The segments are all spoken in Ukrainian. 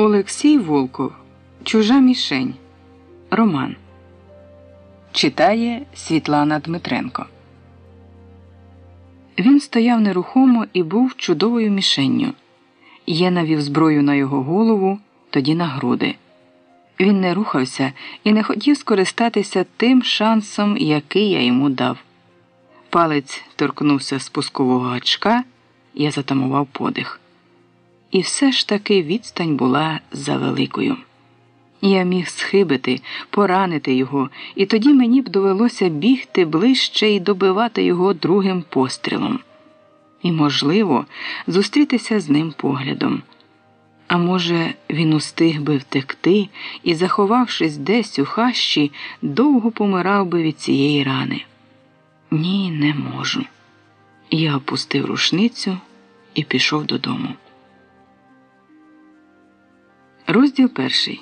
Олексій Волков. Чужа мішень. Роман. Читає Світлана Дмитренко. Він стояв нерухомо і був чудовою мішенню. Я навів зброю на його голову, тоді на груди. Він не рухався і не хотів скористатися тим шансом, який я йому дав. Палець торкнувся спускового гачка, я затамував подих. І все ж таки відстань була завеликою. Я міг схибити, поранити його, і тоді мені б довелося бігти ближче і добивати його другим пострілом. І, можливо, зустрітися з ним поглядом. А може, він устиг би втекти і, заховавшись десь у хащі, довго помирав би від цієї рани. Ні, не можу. Я опустив рушницю і пішов додому. Розділ перший.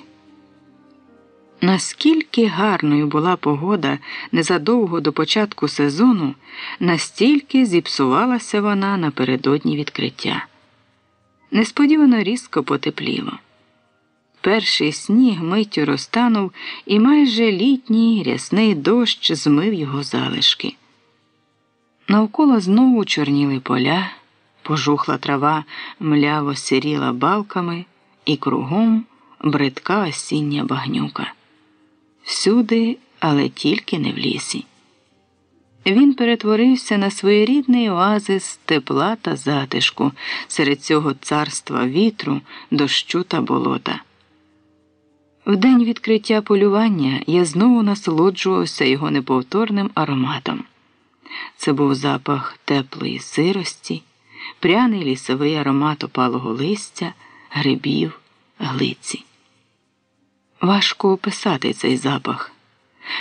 Наскільки гарною була погода незадовго до початку сезону, настільки зіпсувалася вона напередодні відкриття. Несподівано різко потепліло. Перший сніг миттю розтанув, і майже літній рясний дощ змив його залишки. Навколо знову чорніли поля, пожухла трава мляво сиріла балками, і кругом бридка осіння багнюка. Всюди, але тільки не в лісі. Він перетворився на своєрідний оазис тепла та затишку серед цього царства вітру, дощу та болота. В день відкриття полювання я знову насолоджувався його неповторним ароматом. Це був запах теплої сирості, пряний лісовий аромат опалого листя, грибів, глиці. Важко описати цей запах.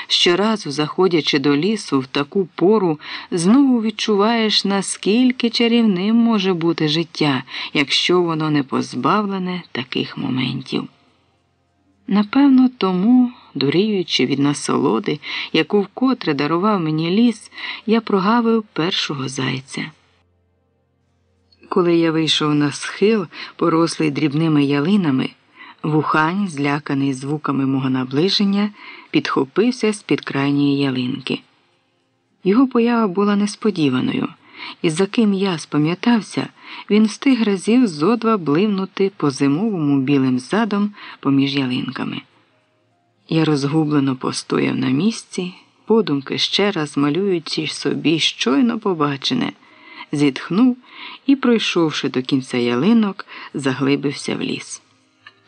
Щоразу, заходячи до лісу в таку пору, знову відчуваєш, наскільки чарівним може бути життя, якщо воно не позбавлене таких моментів. Напевно, тому, дуріючи від насолоди, яку вкотре дарував мені ліс, я прогавив першого зайця. Коли я вийшов на схил, порослий дрібними ялинами, вухань, зляканий звуками мого наближення, підхопився з під крайньої ялинки. Його поява була несподіваною, і за ким я спам'ятався, він встиг разів зо два бливнути по зимовому білим задом поміж ялинками. Я розгублено постояв на місці, подумки ще раз малюючи собі щойно побачене, зітхнув і, пройшовши до кінця ялинок, заглибився в ліс.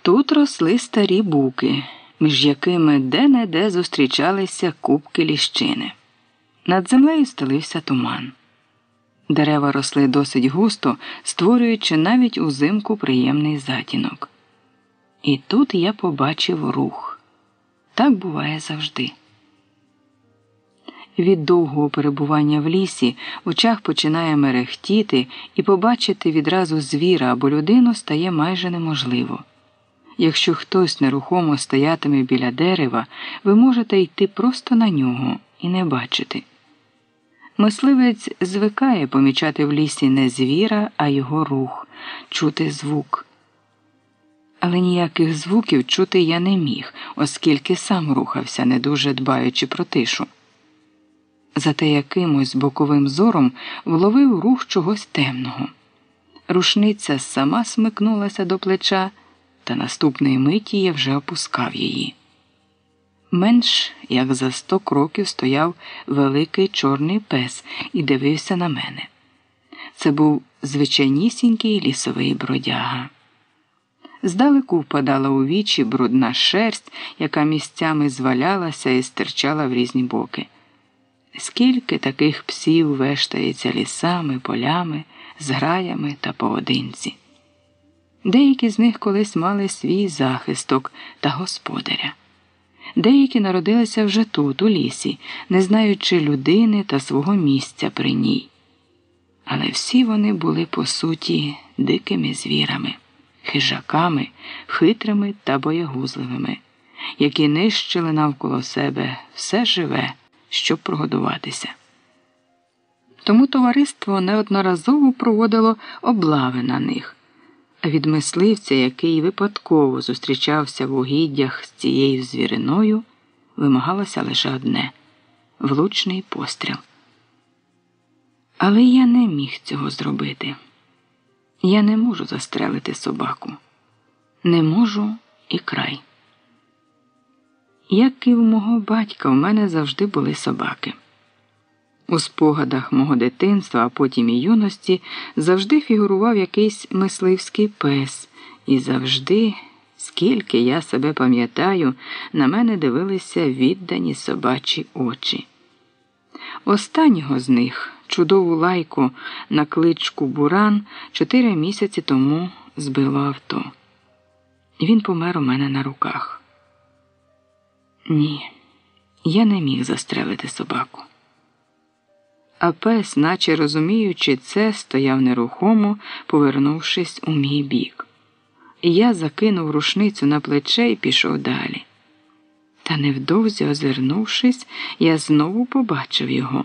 Тут росли старі буки, між якими де-не-де зустрічалися кубки ліщини. Над землею стелився туман. Дерева росли досить густо, створюючи навіть узимку приємний затінок. І тут я побачив рух. Так буває завжди. Від довгого перебування в лісі очах починає мерехтіти, і побачити відразу звіра або людину стає майже неможливо. Якщо хтось нерухомо стоятиме біля дерева, ви можете йти просто на нього і не бачити. Мисливець звикає помічати в лісі не звіра, а його рух, чути звук. Але ніяких звуків чути я не міг, оскільки сам рухався, не дуже дбаючи про тишу. Зате якимось боковим зором вловив рух чогось темного. Рушниця сама смикнулася до плеча, та наступної миті я вже опускав її. Менш як за сто кроків стояв великий чорний пес і дивився на мене. Це був звичайнісінький лісовий бродяга. Здалеку впадала у вічі брудна шерсть, яка місцями звалялася і стирчала в різні боки. Скільки таких псів вештається лісами, полями, зграями та поодинці. Деякі з них колись мали свій захисток та господаря. Деякі народилися вже тут, у лісі, не знаючи людини та свого місця при ній. Але всі вони були по суті дикими звірами, хижаками, хитрими та боягузливими, які нищили навколо себе все живе, щоб прогодуватися. Тому товариство неодноразово проводило облави на них Від мисливця, який випадково зустрічався в угіддях з цією звіриною, вимагалося лише одне влучний постріл. Але я не міг цього зробити. Я не можу застрелити собаку. Не можу і край. Як і в мого батька, в мене завжди були собаки. У спогадах мого дитинства, а потім і юності, завжди фігурував якийсь мисливський пес, і завжди, скільки я себе пам'ятаю, на мене дивилися віддані собачі очі. Останнього з них, чудову лайку на кличку Буран, чотири місяці тому збило авто. Він помер у мене на руках. Ні, я не міг застрелити собаку. А пес, наче розуміючи це, стояв нерухомо, повернувшись у мій бік. Я закинув рушницю на плече і пішов далі. Та невдовзі, озирнувшись, я знову побачив його.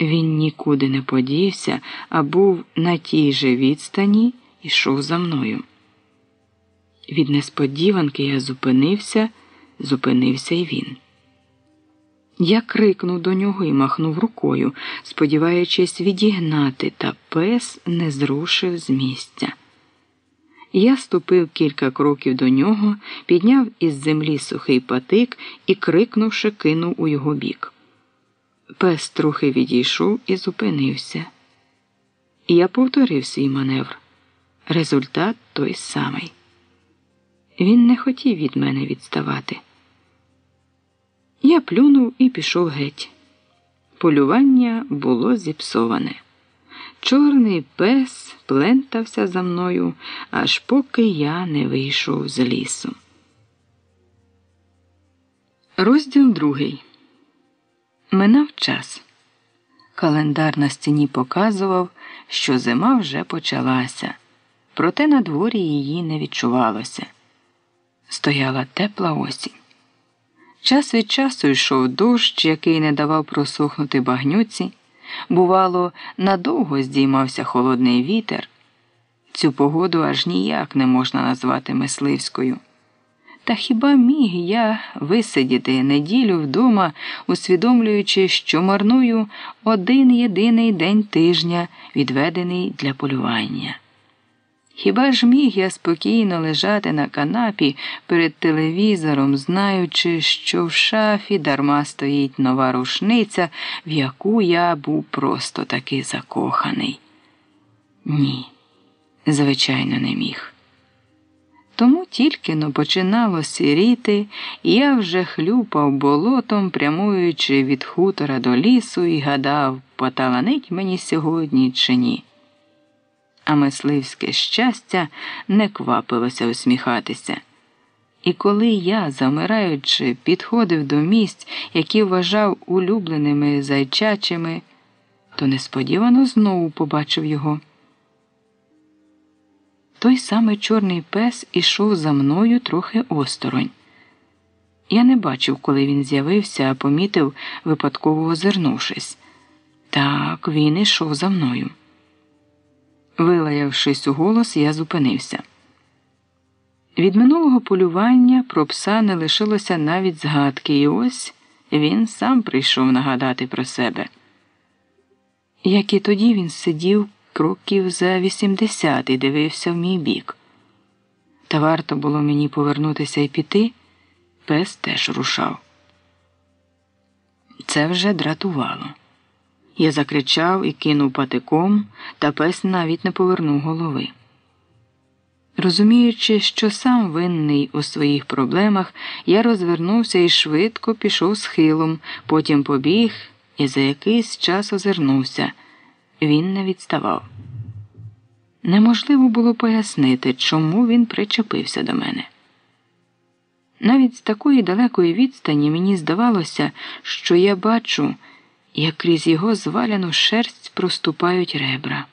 Він нікуди не подівся, а був на тій же відстані і йшов за мною. Від несподіванки я зупинився, зупинився і він. Я крикнув до нього і махнув рукою, сподіваючись відігнати, та пес не зрушив з місця. Я ступив кілька кроків до нього, підняв із землі сухий патик і, крикнувши, кинув у його бік. Пес трохи відійшов і зупинився. Я повторив свій маневр. Результат той самий. Він не хотів від мене відставати. Я плюнув і пішов геть. Полювання було зіпсоване. Чорний пес плентався за мною, аж поки я не вийшов з лісу. Розділ другий. Минав час. Календар на стіні показував, що зима вже почалася, проте на дворі її не відчувалося. Стояла тепла осінь. Час від часу йшов дощ, який не давав просохнути багнюці. Бувало, надовго здіймався холодний вітер. Цю погоду аж ніяк не можна назвати мисливською. Та хіба міг я висидіти неділю вдома, усвідомлюючи, що марную один єдиний день тижня, відведений для полювання? Хіба ж міг я спокійно лежати на канапі перед телевізором, знаючи, що в шафі дарма стоїть нова рушниця, в яку я був просто таки закоханий? Ні, звичайно, не міг. Тому тільки но починало сіріти, і я вже хлюпав болотом, прямуючи від хутора до лісу, і гадав, поталанить мені сьогодні чи ні а мисливське щастя не квапилося усміхатися. І коли я, замираючи, підходив до місць, які вважав улюбленими зайчачими, то несподівано знову побачив його. Той самий чорний пес ішов за мною трохи осторонь. Я не бачив, коли він з'явився, а помітив, випадково озирнувшись. Так, він ішов за мною. Вилаявшись у голос, я зупинився. Від минулого полювання про пса не лишилося навіть згадки, і ось він сам прийшов нагадати про себе. Як і тоді він сидів кроків за вісімдесят і дивився в мій бік. Та варто було мені повернутися і піти, пес теж рушав. Це вже дратувало. Я закричав і кинув патиком, та пес навіть не повернув голови. Розуміючи, що сам винний у своїх проблемах, я розвернувся і швидко пішов схилом, потім побіг і за якийсь час озирнувся. Він не відставав. Неможливо було пояснити, чому він причепився до мене. Навіть з такої далекої відстані мені здавалося, що я бачу як крізь його зваляну шерсть проступають ребра.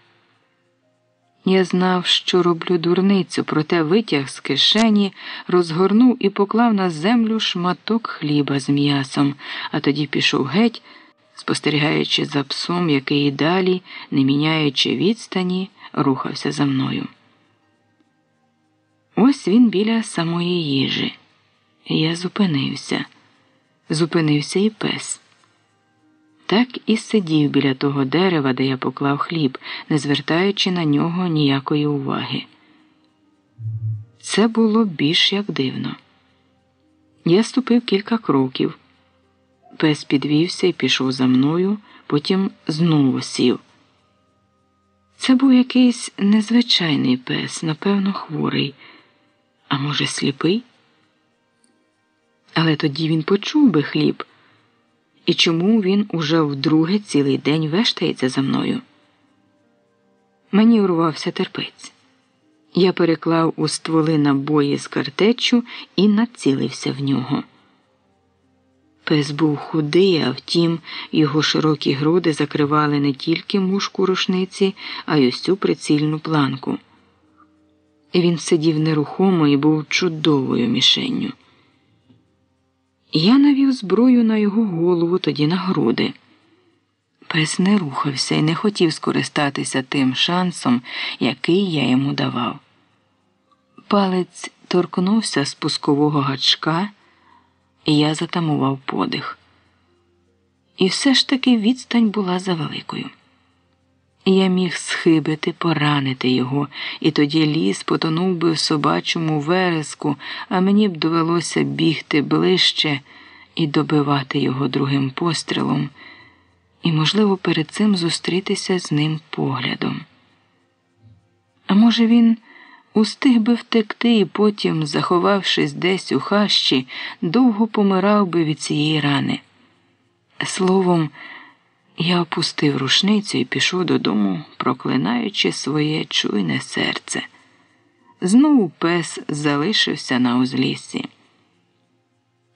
Я знав, що роблю дурницю, проте витяг з кишені, розгорнув і поклав на землю шматок хліба з м'ясом, а тоді пішов геть, спостерігаючи за псом, який і далі, не міняючи відстані, рухався за мною. Ось він біля самої їжі. Я зупинився. Зупинився і пес. Так і сидів біля того дерева, де я поклав хліб, не звертаючи на нього ніякої уваги. Це було більш як дивно. Я ступив кілька кроків. Пес підвівся і пішов за мною, потім знову сів. Це був якийсь незвичайний пес, напевно, хворий, а може, сліпий? Але тоді він почув би хліб. І чому він уже вдруге цілий день вештається за мною? Мені урвався терпець. Я переклав у стволи набої з картечу і націлився в нього. Пес був худий, а втім, його широкі груди закривали не тільки мушку рушниці, а й усю прицільну планку. Він сидів нерухомо і був чудовою мішенню. Я навів зброю на його голову, тоді на груди. Пес не рухався і не хотів скористатися тим шансом, який я йому давав. Палець торкнувся спускового гачка, і я затамував подих. І все ж таки відстань була завеликою. Я міг схибити, поранити його, і тоді ліс потонув би в собачому вереску, а мені б довелося бігти ближче і добивати його другим пострілом, і, можливо, перед цим зустрітися з ним поглядом. А може, він устиг би втекти і потім, заховавшись десь у хащі, довго помирав би від цієї рани. Словом, я опустив рушницю і пішов додому, проклинаючи своє чуйне серце. Знову пес залишився на узліссі.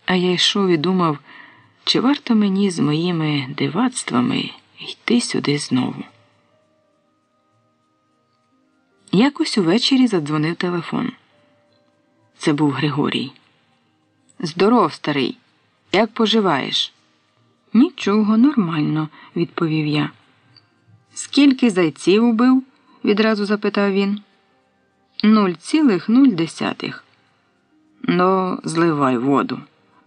А я йшов і думав, чи варто мені з моїми дивацтвами йти сюди знову. Якось увечері задзвонив телефон. Це був Григорій. Здоров, старий. Як поживаєш? Нічого, нормально, відповів я. Скільки зайців убив? відразу запитав він. Нуль цілих нуль десятих. Ну, зливай воду,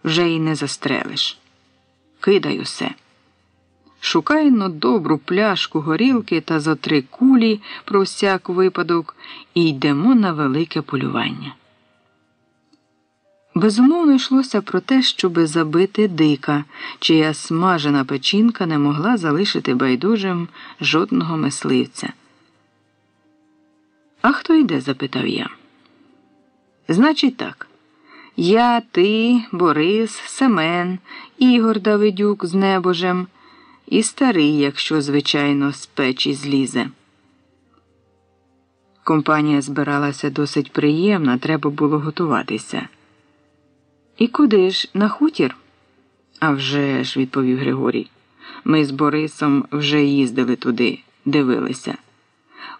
вже й не застрелиш. Кидай усе. Шукай но добру пляшку горілки та за три кулі про всяк випадок і йдемо на велике полювання. Безумовно йшлося про те, щоби забити дика, чия смажена печінка не могла залишити байдужим жодного мисливця. А хто йде? запитав я. Значить, так. Я, ти, Борис, Семен, Ігор Давидюк з небожем і старий, якщо, звичайно, з печі злізе. Компанія збиралася досить приємна, треба було готуватися. І куди ж на хутір? «А вже ж», – відповів Григорій. Ми з Борисом вже їздили туди, дивилися.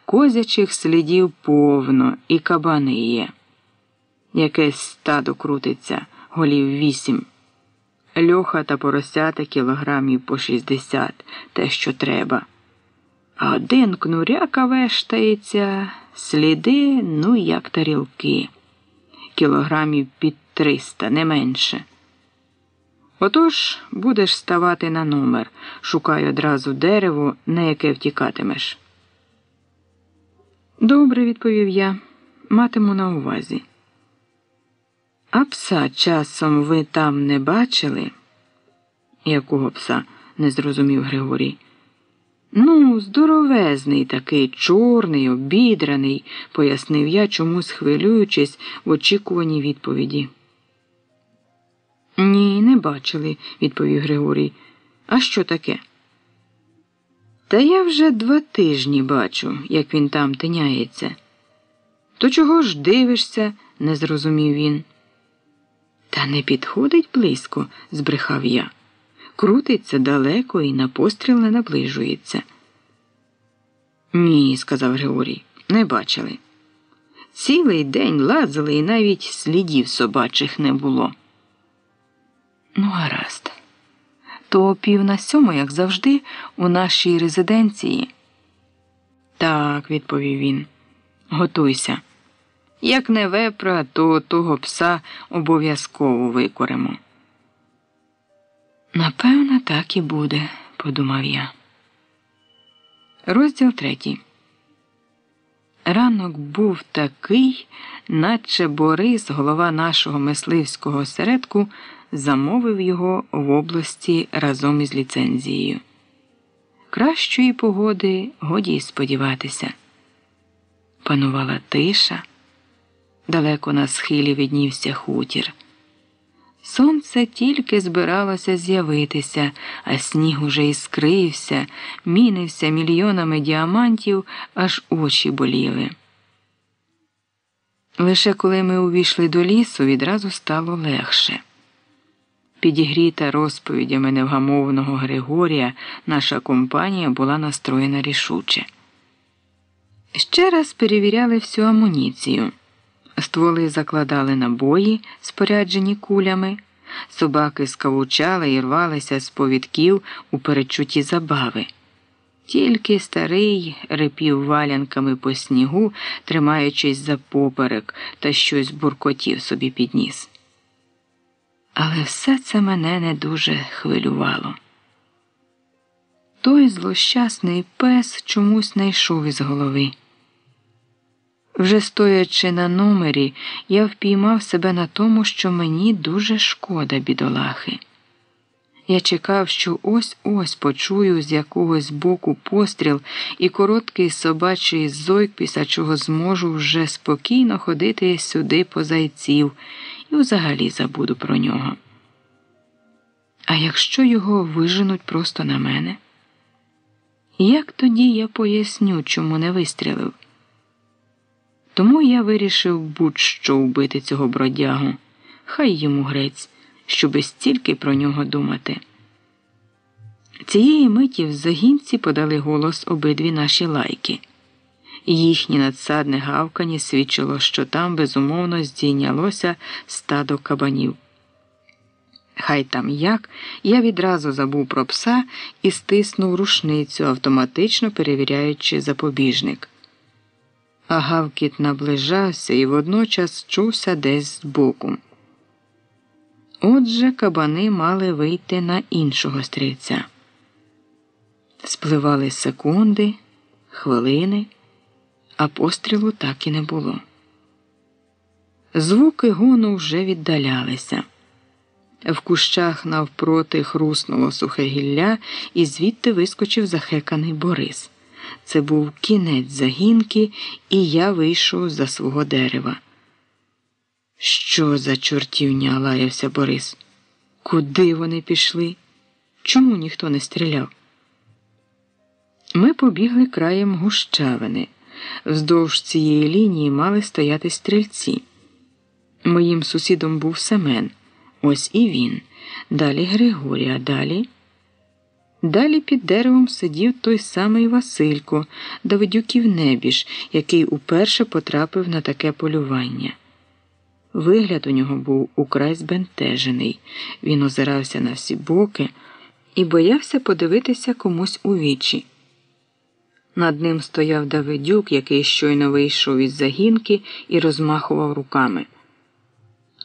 Козячих слідів повно і кабани є. Якесь стадо крутиться, голів вісім. Льоха та поросята кілограмів по шістдесят, те, що треба. А один кнуряка вештається, сліди, ну, як тарілки, кілограмів під триста, не менше. Отож будеш ставати на номер, шукай одразу дерево, на яке втікатимеш. Добре, відповів я, матиму на увазі. А пса часом ви там не бачили? Якого пса? не зрозумів Григорій. Ну, здоровезний такий, чорний, обідраний, пояснив я, чомусь хвилюючись в очікуванні відповіді. Ні, не бачили, відповів Григорій. А що таке? Та я вже два тижні бачу, як він там тиняється. То чого ж дивишся? не зрозумів він. Та не підходить близько, збрехав я. Крутиться далеко і на постріл не наближується. Ні, сказав Григорій, не бачили. Цілий день лазили і навіть слідів собачих не було. Ну, гаразд. То пів на сьому, як завжди, у нашій резиденції. Так, відповів він. Готуйся. Як не вепра, то того пса обов'язково викоримо. Напевно, так і буде, подумав я. Розділ третій. Ранок був такий, наче Борис, голова нашого мисливського осередку, замовив його в області разом із ліцензією. Кращої погоди годі й сподіватися. Панувала тиша, далеко на схилі виднівся хутір. Сонце тільки збиралося з'явитися, а сніг уже іскрився, мінився мільйонами діамантів, аж очі боліли. Лише коли ми увійшли до лісу, відразу стало легше. Підігріта розповідями невгамовного Григорія, наша компанія була настроєна рішуче. Ще раз перевіряли всю амуніцію. Стволи закладали набої, споряджені кулями, собаки скавучали і рвалися з повідків у перечутті забави. Тільки старий рипів валянками по снігу, тримаючись за поперек та щось буркотів собі підніс. Але все це мене не дуже хвилювало. Той злощасний пес чомусь не йшов із голови. Вже стоячи на номері, я впіймав себе на тому, що мені дуже шкода бідолахи. Я чекав, що ось ось почую з якогось боку постріл і короткий собачий зойк, після чого зможу вже спокійно ходити сюди по зайців і взагалі забуду про нього. А якщо його виженуть просто на мене? Як тоді я поясню, чому не вистрілив? Тому я вирішив будь-що вбити цього бродягу, хай йому грець, щоби стільки про нього думати. Цієї миті в загінці подали голос обидві наші лайки. Їхнє надсадне гавкання свідчило, що там безумовно здійнялося стадо кабанів. Хай там як, я відразу забув про пса і стиснув рушницю, автоматично перевіряючи запобіжник а гавкіт наближався і водночас чувся десь збоку. Отже, кабани мали вийти на іншого стрільця. Спливали секунди, хвилини, а пострілу так і не було. Звуки гону вже віддалялися. В кущах навпроти хруснуло сухе гілля, і звідти вискочив захеканий Борис. Це був кінець загінки, і я вийшов за свого дерева. Що за чортівня? лаявся Борис. Куди вони пішли? Чому ніхто не стріляв? Ми побігли краєм гущавини. Вздовж цієї лінії мали стояти стрільці. Моїм сусідом був Семен. Ось і він. Далі Григорій, а далі. Далі під деревом сидів той самий Василько, Давидюків небіж, який уперше потрапив на таке полювання. Вигляд у нього був украй збентежений. Він озирався на всі боки і боявся подивитися комусь у вічі. Над ним стояв Давидюк, який щойно вийшов із загінки і розмахував руками.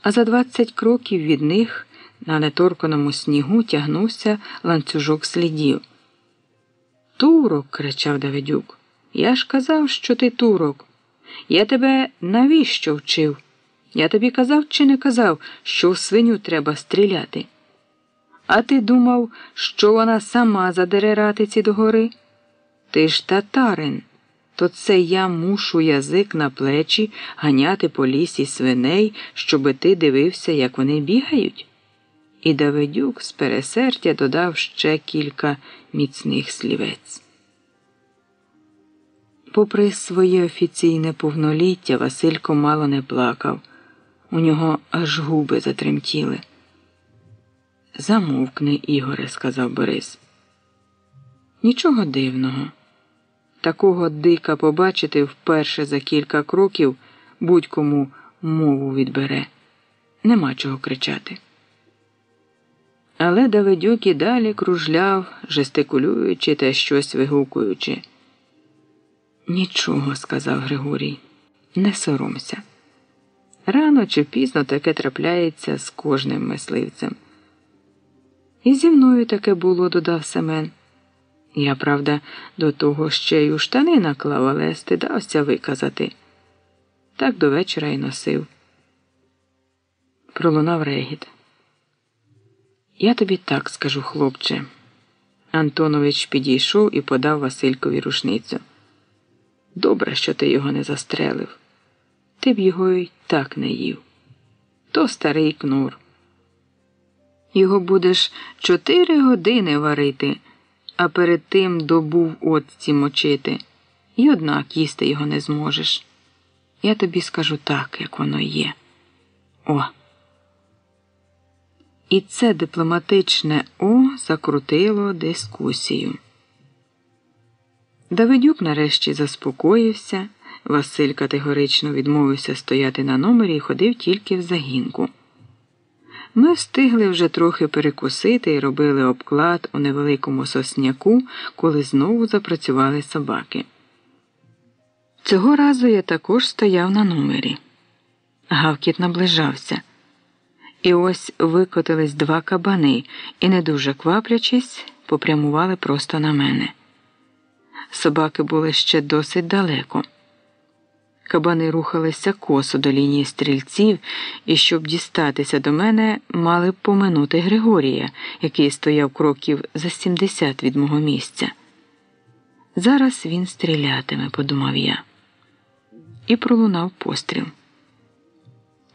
А за двадцять кроків від них. На неторканому снігу тягнувся ланцюжок слідів. Турок, кричав Давидюк. Я ж казав, що ти турок. Я тебе навіщо вчив? Я тобі казав чи не казав, що в свиню треба стріляти? А ти думав, що вона сама задере ратиці догори? Ти ж татарин, то це я мушу язик на плечі ганяти по лісі свиней, щоби ти дивився, як вони бігають? і Давидюк з пересердя додав ще кілька міцних слівець. Попри своє офіційне повноліття, Василько мало не плакав. У нього аж губи затремтіли. Замовкни, Ігоре, сказав Борис. Нічого дивного. Такого дика побачити вперше за кілька кроків будь-кому мову відбере. Нема чого кричати. Але Давидюк і далі кружляв, жестикулюючи та щось вигукуючи. Нічого, сказав Григорій, не соромся. Рано чи пізно таке трапляється з кожним мисливцем. І зі мною таке було, додав Семен. Я, правда, до того ще й у штани наклав, але стидався виказати. Так до вечора й носив. Пролунав регіт. Я тобі так скажу, хлопче. Антонович підійшов і подав Василькові рушницю. Добре, що ти його не застрелив. Ти б його й так не їв. То старий кнур. Його будеш чотири години варити, а перед тим добу в отці мочити, і однак їсти його не зможеш. Я тобі скажу так, як воно є. О. І це дипломатичне О закрутило дискусію. Давидюк нарешті заспокоївся. Василь категорично відмовився стояти на номері і ходив тільки в загінку. Ми встигли вже трохи перекусити і робили обклад у невеликому сосняку, коли знову запрацювали собаки. Цього разу я також стояв на номері. Гавкіт наближався. І ось викотились два кабани і, не дуже кваплячись, попрямували просто на мене. Собаки були ще досить далеко. Кабани рухалися косо до лінії стрільців, і щоб дістатися до мене, мали б поминути Григорія, який стояв кроків за 70 від мого місця. Зараз він стрілятиме, подумав я, і пролунав постріл.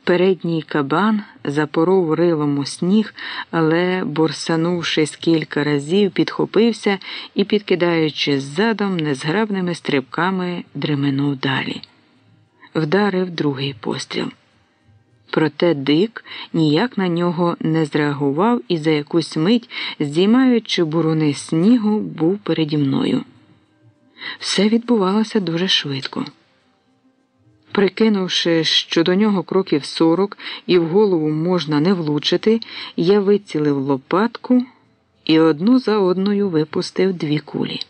Передній кабан запоров рилом у сніг, але, борсанувшись кілька разів, підхопився і, підкидаючи задом, незграбними стрибками, дременув далі. Вдарив другий постріл. Проте дик ніяк на нього не зреагував і за якусь мить, здіймаючи буруни снігу, був переді мною. Все відбувалося дуже швидко. Прикинувши, що до нього кроків сорок і в голову можна не влучити, я вицілив лопатку і одну за одною випустив дві кулі.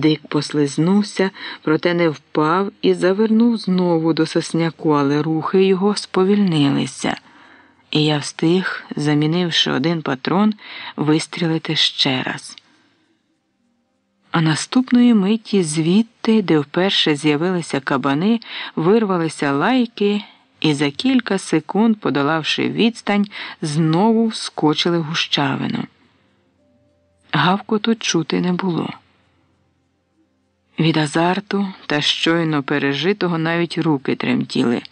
Дик послизнувся, проте не впав і завернув знову до сосняку, але рухи його сповільнилися, і я встиг, замінивши один патрон, вистрілити ще раз. А наступної миті звідти, де вперше з'явилися кабани, вирвалися лайки і за кілька секунд, подолавши відстань, знову вскочили в гущавину. Гавку тут чути не було. Від азарту та щойно пережитого навіть руки тремтіли.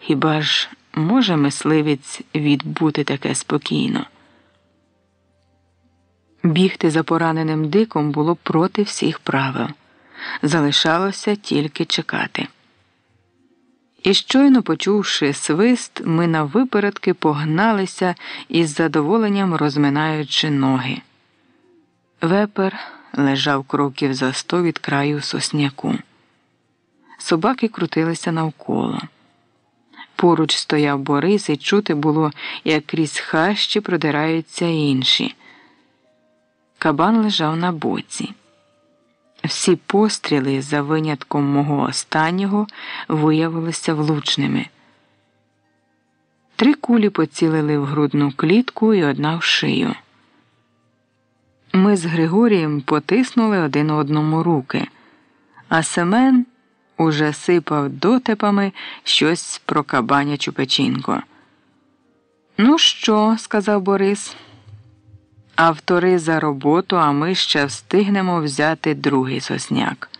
Хіба ж може мисливець відбути таке спокійно? Бігти за пораненим диком було проти всіх правил. Залишалося тільки чекати. І щойно почувши свист, ми на випередки погналися із задоволенням розминаючи ноги. Вепер лежав кроків за сто від краю сосняку. Собаки крутилися навколо. Поруч стояв Борис, і чути було, як крізь хащі продираються інші. Кабан лежав на боці. Всі постріли, за винятком мого останнього, виявилися влучними. Три кулі поцілили в грудну клітку і одна в шию. Ми з Григорієм потиснули один одному руки, а Семен уже сипав дотепами щось про кабанячу печінку. Ну що, сказав Борис. Автори за роботу, а ми ще встигнемо взяти другий сосняк.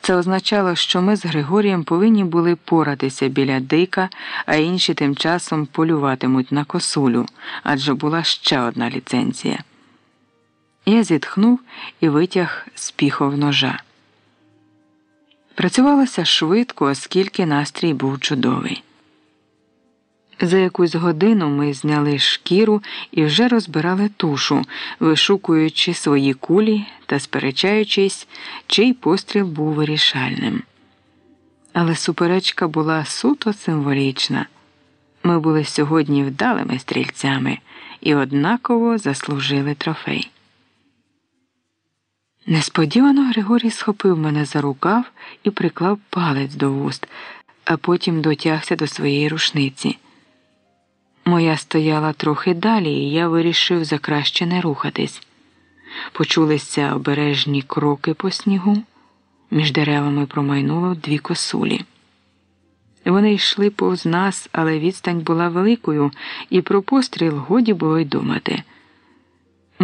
Це означало, що ми з Григорієм повинні були поратися біля дика, а інші тим часом полюватимуть на косулю, адже була ще одна ліцензія. Я зітхнув і витяг з піхов ножа. Працювалося швидко, оскільки настрій був чудовий. За якусь годину ми зняли шкіру і вже розбирали тушу, вишукуючи свої кулі та сперечаючись, чий постріл був вирішальним. Але суперечка була суто символічна. Ми були сьогодні вдалими стрільцями і однаково заслужили трофей. Несподівано Григорій схопив мене за рукав і приклав палець до вуст. а потім дотягся до своєї рушниці. Моя стояла трохи далі, і я вирішив за краще не рухатись. Почулися обережні кроки по снігу, між деревами промайнуло дві косулі. Вони йшли повз нас, але відстань була великою, і про постріл годі було й думати.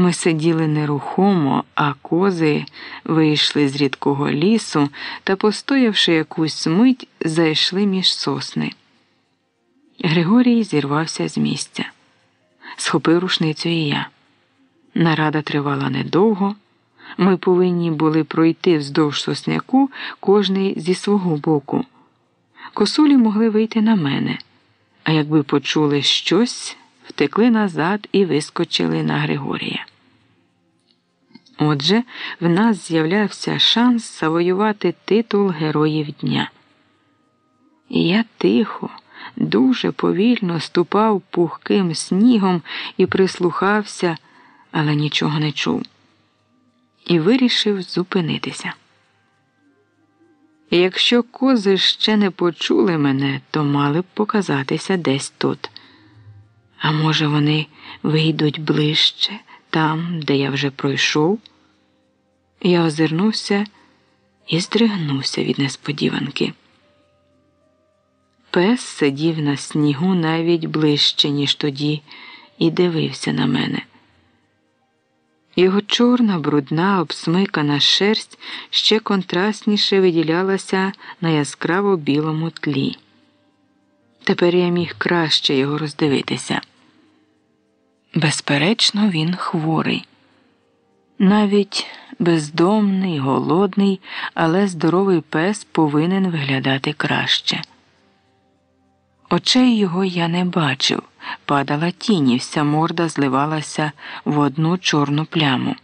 Ми сиділи нерухомо, а кози вийшли з рідкого лісу та, постоявши якусь мить, зайшли між сосни. Григорій зірвався з місця, схопив рушницю і я. Нарада тривала недовго. Ми повинні були пройти вздовж сосняку кожний зі свого боку. Косулі могли вийти на мене, а якби почули щось, втекли назад і вискочили на Григорія. Отже, в нас з'являвся шанс завоювати титул Героїв дня. І я тихо, дуже повільно ступав пухким снігом і прислухався, але нічого не чув, і вирішив зупинитися. Якщо кози ще не почули мене, то мали б показатися десь тут. А може, вони вийдуть ближче, там, де я вже пройшов? Я озирнувся і здригнувся від несподіванки. Пес сидів на снігу навіть ближче, ніж тоді, і дивився на мене. Його чорна, брудна, обсмикана шерсть ще контрастніше виділялася на яскраво білому тлі. Тепер я міг краще його роздивитися. Безперечно, він хворий. Навіть бездомний, голодний, але здоровий пес повинен виглядати краще. Очей його я не бачив, падала тіні, вся морда зливалася в одну чорну пляму.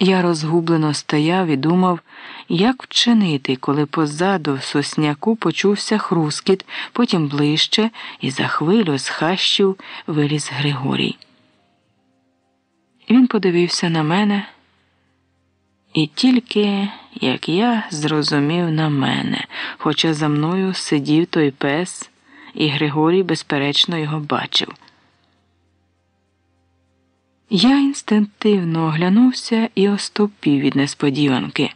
Я розгублено стояв і думав, як вчинити, коли позаду в сосняку почувся хрускіт, потім ближче, і за хвилю з хащів виліз Григорій. Він подивився на мене, і тільки, як я зрозумів на мене, хоча за мною сидів той пес і Григорій, безперечно, його бачив. Я інстинктивно оглянувся і остопів від несподіванки.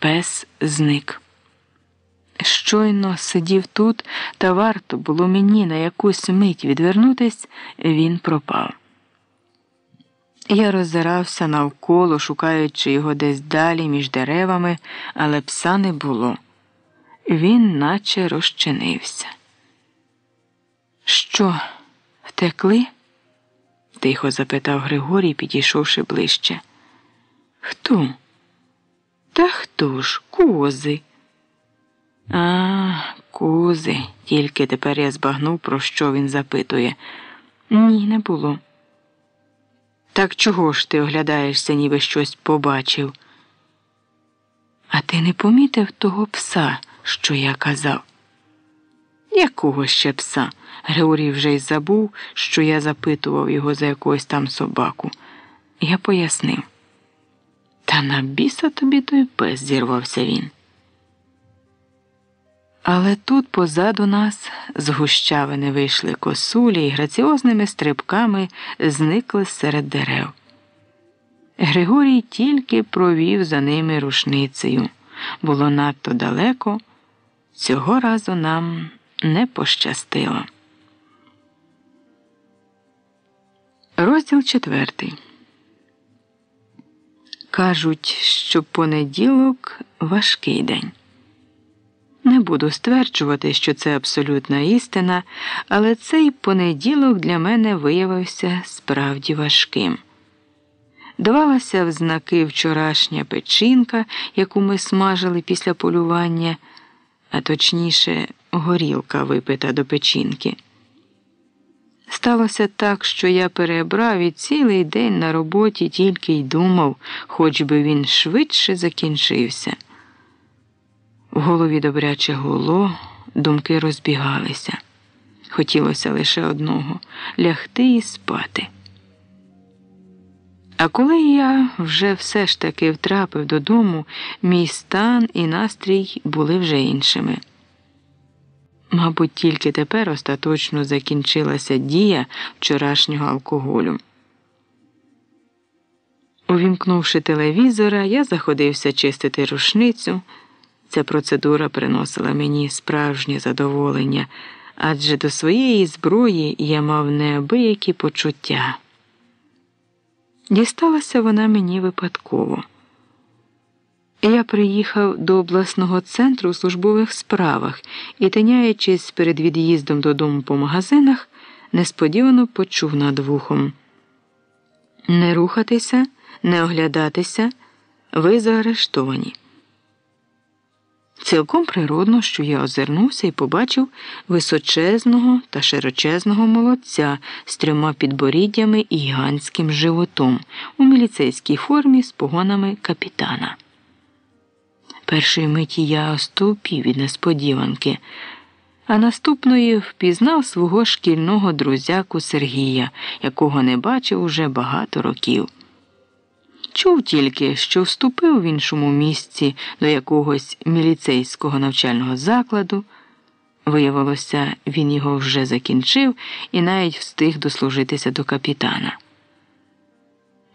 Пес зник. Щойно сидів тут, та варто було мені на якусь мить відвернутись, він пропав. Я роззирався навколо, шукаючи його десь далі між деревами, але пса не було. Він наче розчинився. Що, втекли? тихо запитав Григорій, підійшовши ближче. Хто? Та хто ж? Кози? А, кози, тільки тепер я збагнув, про що він запитує. Ні, не було. Так чого ж ти оглядаєшся, ніби щось побачив? А ти не помітив того пса, що я казав? Якого ще пса? Григорій вже й забув, що я запитував його за якогось там собаку. Я пояснив. Та на біса тобі той пес зірвався він. Але тут позаду нас з гущавини вийшли косулі і граціозними стрибками зникли серед дерев. Григорій тільки провів за ними рушницею. Було надто далеко. Цього разу нам не пощастило. Розділ четвертий. Кажуть, що понеділок важкий день. Не буду стверджувати, що це абсолютна істина, але цей понеділок для мене виявився справді важким. Давалася в знаки вчорашня печінка, яку ми смажили після полювання, а точніше, горілка випита до печінки. Сталося так, що я перебрав і цілий день на роботі тільки й думав, хоч би він швидше закінчився. В голові добряче гуло, думки розбігалися. Хотілося лише одного лягти і спати. А коли я вже все ж таки втрапив додому, мій стан і настрій були вже іншими. Мабуть, тільки тепер остаточно закінчилася дія вчорашнього алкоголю. Увімкнувши телевізора, я заходився чистити рушницю. Ця процедура приносила мені справжнє задоволення, адже до своєї зброї я мав неабиякі почуття. Дісталася вона мені випадково. Я приїхав до обласного центру у службових справах і, тиняючись перед від'їздом додому по магазинах, несподівано почув над вухом не рухатися, не оглядатися, ви заарештовані. Цілком природно, що я озирнувся і побачив височезного та широчезного молодця з трьома підборіддями і гігантським животом у міліцейській формі з погонами капітана. Першої миті я остовпів від несподіванки, а наступної впізнав свого шкільного друзяку Сергія, якого не бачив уже багато років. Чув тільки, що вступив в іншому місці до якогось міліцейського навчального закладу. Виявилося, він його вже закінчив і навіть встиг дослужитися до капітана.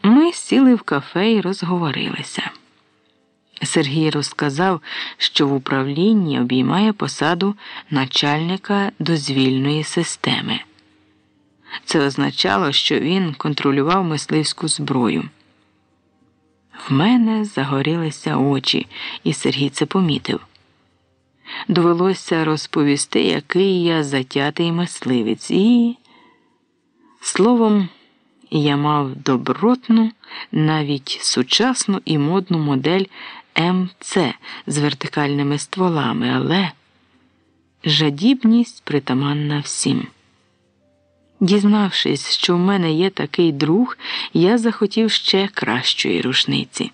Ми сіли в кафе і розговорилися. Сергій розказав, що в управлінні обіймає посаду начальника дозвільної системи. Це означало, що він контролював мисливську зброю. В мене загорілися очі, і Сергій це помітив. Довелося розповісти, який я затятий мисливець, і, словом, я мав добротну, навіть сучасну і модну модель МЦ з вертикальними стволами, але жадібність притаманна всім. Дізнавшись, що в мене є такий друг, я захотів ще кращої рушниці.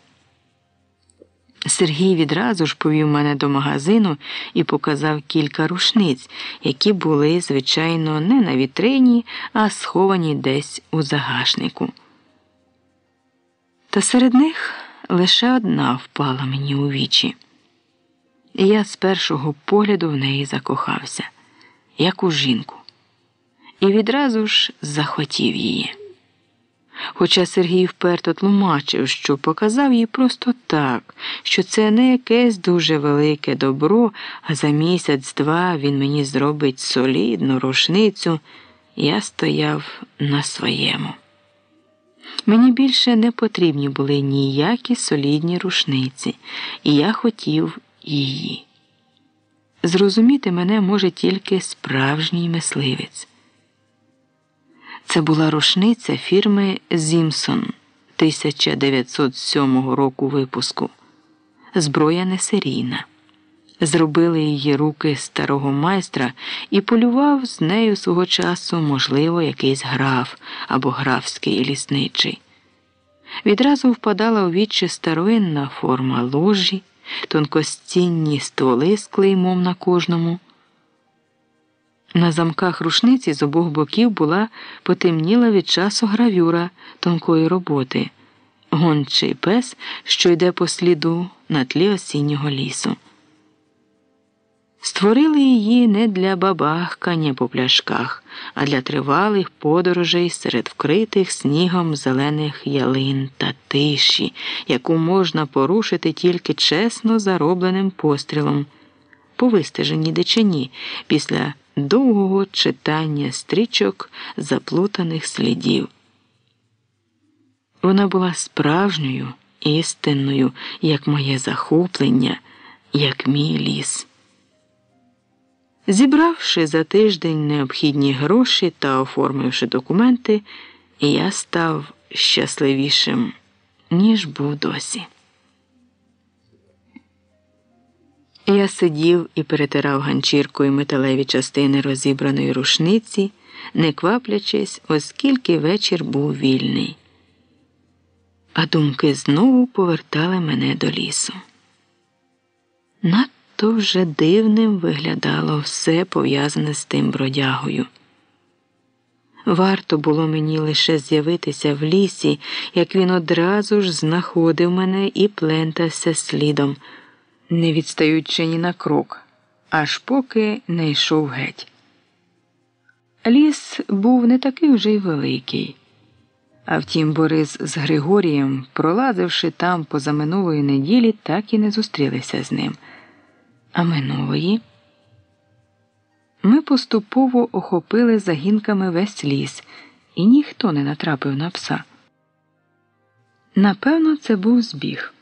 Сергій відразу ж повів мене до магазину і показав кілька рушниць, які були, звичайно, не на вітрині, а сховані десь у загашнику. Та серед них лише одна впала мені у вічі, і я з першого погляду в неї закохався, як у жінку, і відразу ж захотів її. Хоча Сергій вперто тлумачив, що показав їй просто так, що це не якесь дуже велике добро, а за місяць-два він мені зробить солідну рушницю, я стояв на своєму. Мені більше не потрібні були ніякі солідні рушниці, і я хотів її. Зрозуміти мене може тільки справжній мисливець. Це була рушниця фірми Зімсон 1907 року випуску. Зброя не серійна. Зробили її руки старого майстра і полював з нею свого часу, можливо, якийсь граф або графський лісничий. Відразу впадала у вічі старовинна форма ложі, тонкостінні стволи з клеймом на кожному. На замках рушниці з обох боків була потемніла від часу гравюра тонкої роботи, гончий пес, що йде по сліду на тлі осіннього лісу. Створили її не для бабахкання по пляшках, а для тривалих подорожей серед вкритих снігом зелених ялин та тиші, яку можна порушити тільки чесно заробленим пострілом, по вистеженій дичині після довгого читання стрічок заплутаних слідів. Вона була справжньою, істинною, як моє захоплення, як мій ліс. Зібравши за тиждень необхідні гроші та оформивши документи, я став щасливішим, ніж був досі. Я сидів і перетирав ганчіркою металеві частини розібраної рушниці, не кваплячись, оскільки вечір був вільний. А думки знову повертали мене до лісу. Надто вже дивним виглядало все пов'язане з тим бродягою. Варто було мені лише з'явитися в лісі, як він одразу ж знаходив мене і плентався слідом не відстаючи ні на крок. аж поки не йшов геть. Ліс був не такий вже й великий. А втім, Борис з Григорієм, пролазивши там позаминулої неділі, так і не зустрілися з ним. А минулої ми поступово охопили загінками весь ліс, і ніхто не натрапив на пса. Напевно, це був збіг.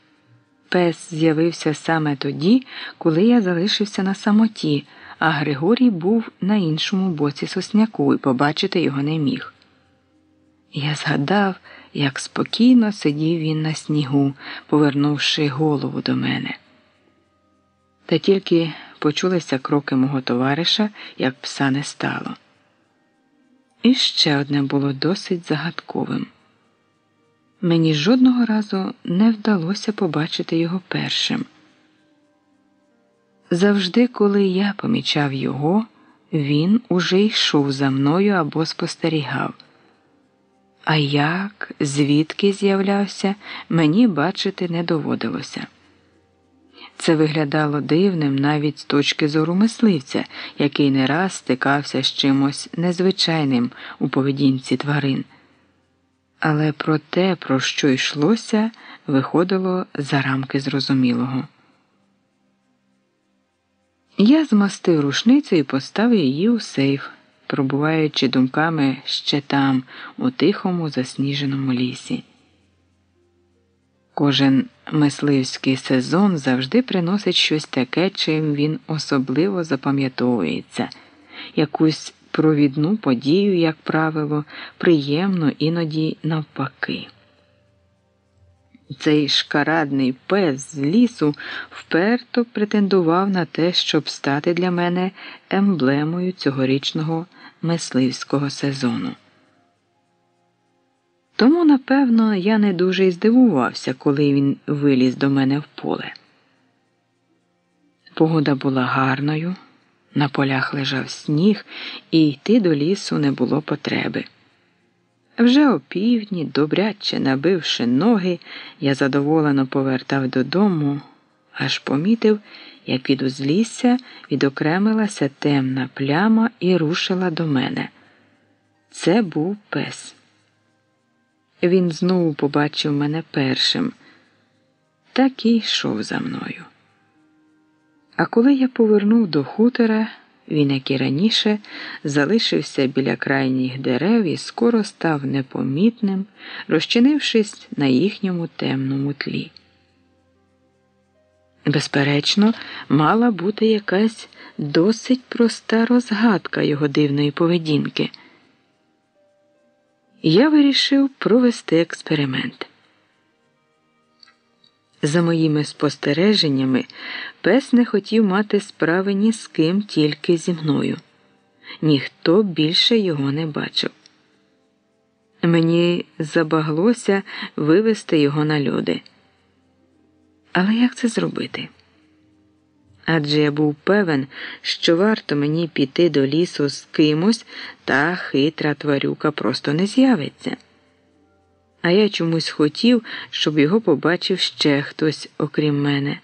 Пес з'явився саме тоді, коли я залишився на самоті, а Григорій був на іншому боці сосняку і побачити його не міг. Я згадав, як спокійно сидів він на снігу, повернувши голову до мене. Та тільки почулися кроки мого товариша, як пса не стало. І ще одне було досить загадковим. Мені жодного разу не вдалося побачити його першим. Завжди, коли я помічав його, він уже йшов за мною або спостерігав. А як, звідки з'являвся, мені бачити не доводилося. Це виглядало дивним навіть з точки зору мисливця, який не раз стикався з чимось незвичайним у поведінці тварин. Але про те, про що йшлося, виходило за рамки зрозумілого. Я змастив рушницю і поставив її у сейф, пробуваючи думками ще там, у тихому засніженому лісі. Кожен мисливський сезон завжди приносить щось таке, чим він особливо запам'ятовується, якусь провідну подію, як правило, приємну іноді навпаки. Цей шкарадний пес з лісу вперто претендував на те, щоб стати для мене емблемою цьогорічного мисливського сезону. Тому, напевно, я не дуже й здивувався, коли він виліз до мене в поле. Погода була гарною, на полях лежав сніг, і йти до лісу не було потреби. Вже опівдні, добряче набивши ноги, я задоволено повертав додому, аж помітив, як від узлісся відокремилася темна пляма і рушила до мене. Це був пес. Він знову побачив мене першим, так і йшов за мною. А коли я повернув до хутора, він, як і раніше, залишився біля крайніх дерев і скоро став непомітним, розчинившись на їхньому темному тлі. Безперечно, мала бути якась досить проста розгадка його дивної поведінки. Я вирішив провести експеримент. За моїми спостереженнями, пес не хотів мати справи ні з ким тільки зі мною. Ніхто більше його не бачив. Мені забаглося вивести його на люди. Але як це зробити? Адже я був певен, що варто мені піти до лісу з кимось, та хитра тварюка просто не з'явиться а я чомусь хотів, щоб його побачив ще хтось, окрім мене.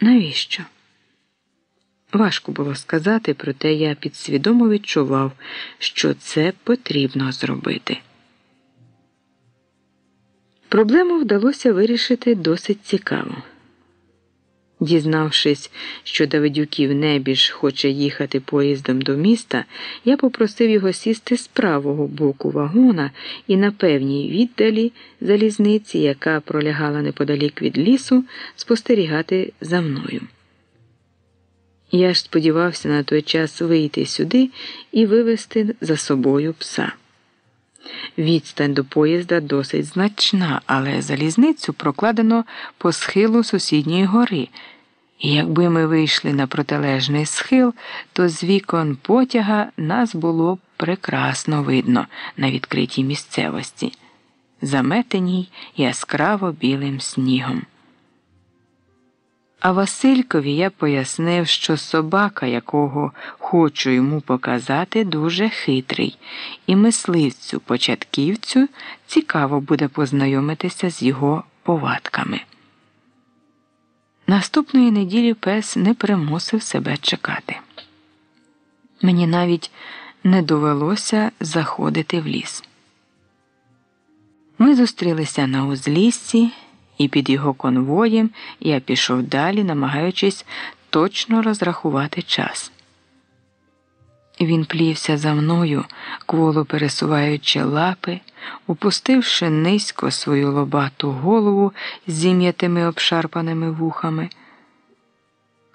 Навіщо? Важко було сказати, проте я підсвідомо відчував, що це потрібно зробити. Проблему вдалося вирішити досить цікаво. Дізнавшись, що Давидюків небіж хоче їхати поїздом до міста, я попросив його сісти з правого боку вагона і на певній віддалі залізниці, яка пролягала неподалік від лісу, спостерігати за мною. Я ж сподівався на той час вийти сюди і вивести за собою пса. Відстань до поїзда досить значна, але залізницю прокладено по схилу сусідньої гори. І якби ми вийшли на протилежний схил, то з вікон потяга нас було б прекрасно видно на відкритій місцевості, заметеній яскраво білим снігом. А Василькові я пояснив, що собака, якого хочу йому показати, дуже хитрий, і мисливцю початківцю цікаво буде познайомитися з його повадками. Наступної неділі пес не примусив себе чекати. Мені навіть не довелося заходити в ліс. Ми зустрілися на узліссі, і під його конвоєм я пішов далі, намагаючись точно розрахувати час. Він плівся за мною, кволо пересуваючи лапи, опустивши низько свою лобату голову з зім'ятими обшарпаними вухами.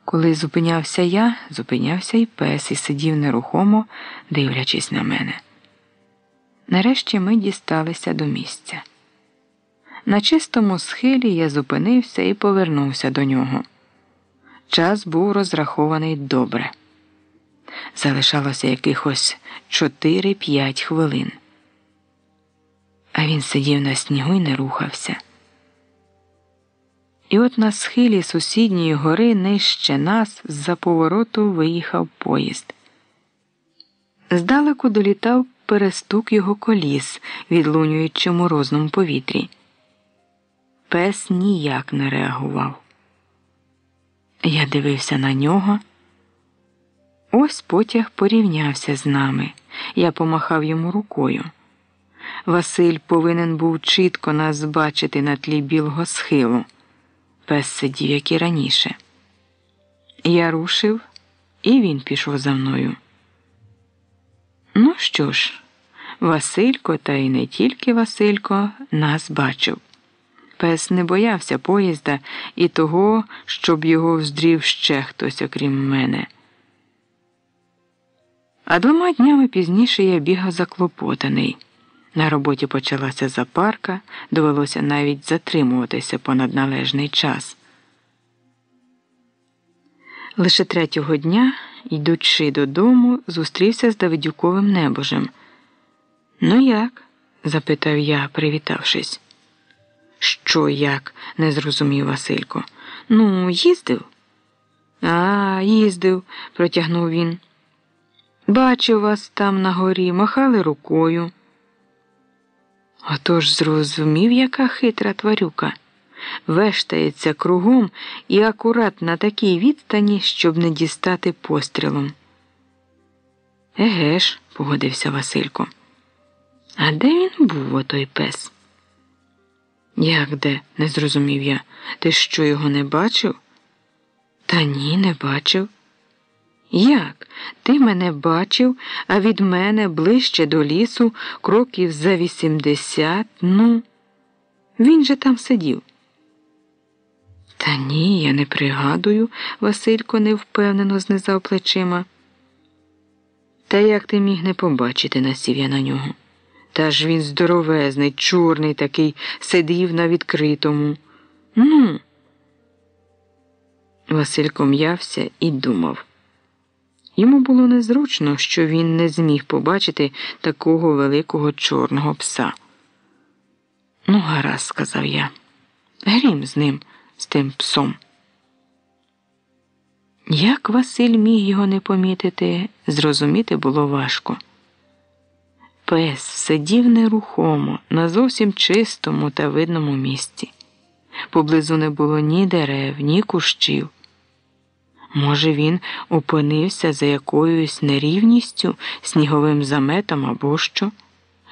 Коли зупинявся я, зупинявся і пес і сидів нерухомо, дивлячись на мене. Нарешті ми дісталися до місця. На чистому схилі я зупинився і повернувся до нього. Час був розрахований добре. Залишалося якихось 4-5 хвилин. А він сидів на снігу і не рухався. І от на схилі сусідньої гори нижче нас з-за повороту виїхав поїзд. Здалеку долітав перестук його коліс, відлунюючи морозному повітрі. Пес ніяк не реагував. Я дивився на нього. Ось потяг порівнявся з нами. Я помахав йому рукою. Василь повинен був чітко нас бачити на тлі білого схилу. Пес сидів, як і раніше. Я рушив, і він пішов за мною. Ну що ж, Василько, та й не тільки Василько, нас бачив. Пес не боявся поїзда і того, щоб його вздрів ще хтось, окрім мене. А двома днями пізніше я бігав заклопотаний. На роботі почалася запарка, довелося навіть затримуватися понад належний час. Лише третього дня, йдучи додому, зустрівся з Давидюковим небожем. Ну як? запитав я, привітавшись. Що як? не зрозумів Василько. Ну, їздив? А, їздив, протягнув він. Бачив вас там на горі, махали рукою. Отож зрозумів, яка хитра тварюка. Вештається кругом і акурат на такій відстані, щоб не дістати пострілом. Еге ж, погодився Василько. А де він був, отой пес? Як де? не зрозумів я. Ти що його не бачив? Та ні, не бачив. Як? Ти мене бачив, а від мене ближче до лісу кроків за вісімдесят, ну, він же там сидів. Та ні, я не пригадую, Василько невпевнено знизав плечима. Та як ти міг не побачити, насів я на нього. Та ж він здоровезний, чорний такий, сидів на відкритому. Ну. Василько м'явся і думав. Йому було незручно, що він не зміг побачити такого великого чорного пса. Ну, гаразд, сказав я. Грім з ним, з тим псом. Як Василь міг його не помітити, зрозуміти було важко. Пес сидів нерухомо, на зовсім чистому та видному місці. Поблизу не було ні дерев, ні кущів. Може, він опинився за якоюсь нерівністю, сніговим заметом або що?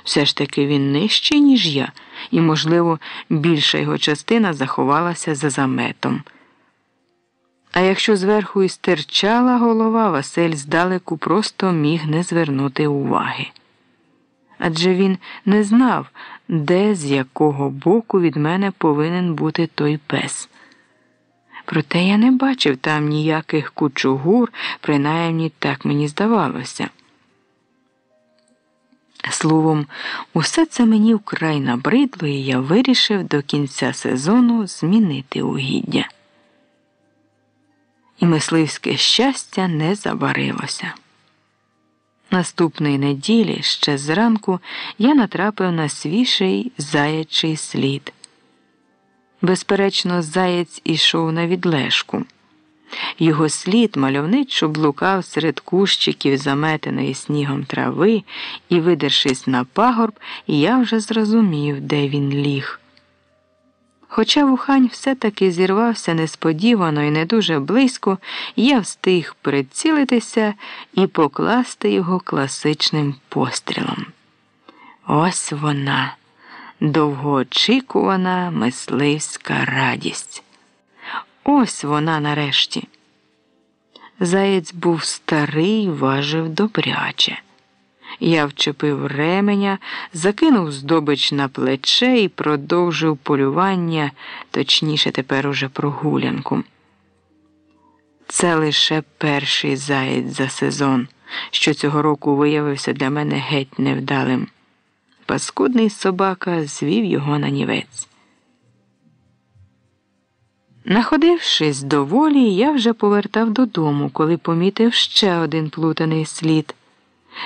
Все ж таки він нижчий, ніж я, і, можливо, більша його частина заховалася за заметом. А якщо зверху і стирчала голова, Василь здалеку просто міг не звернути уваги. Адже він не знав, де з якого боку від мене повинен бути той пес. Проте я не бачив там ніяких кучугур, принаймні так мені здавалося. Словом, усе це мені вкрай набридло, і я вирішив до кінця сезону змінити угіддя. І мисливське щастя не забарилося. Наступної неділі ще зранку я натрапив на свіжий заячий слід. Безперечно, заєць ішов на відлежку. Його слід мальовничо блукав серед кущиків, заметеної снігом трави, і, видершись на пагорб, я вже зрозумів, де він ліг. Хоча вухань все-таки зірвався несподівано і не дуже близько, я встиг прицілитися і покласти його класичним пострілом. Ось вона, довгоочікувана мисливська радість. Ось вона нарешті. Заєць був старий, важив добряче. Я вчепив ременя, закинув здобич на плече і продовжив полювання, точніше, тепер уже прогулянку. Це лише перший заєць за сезон, що цього року виявився для мене геть невдалим. Паскудний собака звів його на нівець. Находившись доволі, я вже повертав додому, коли помітив ще один плутаний слід.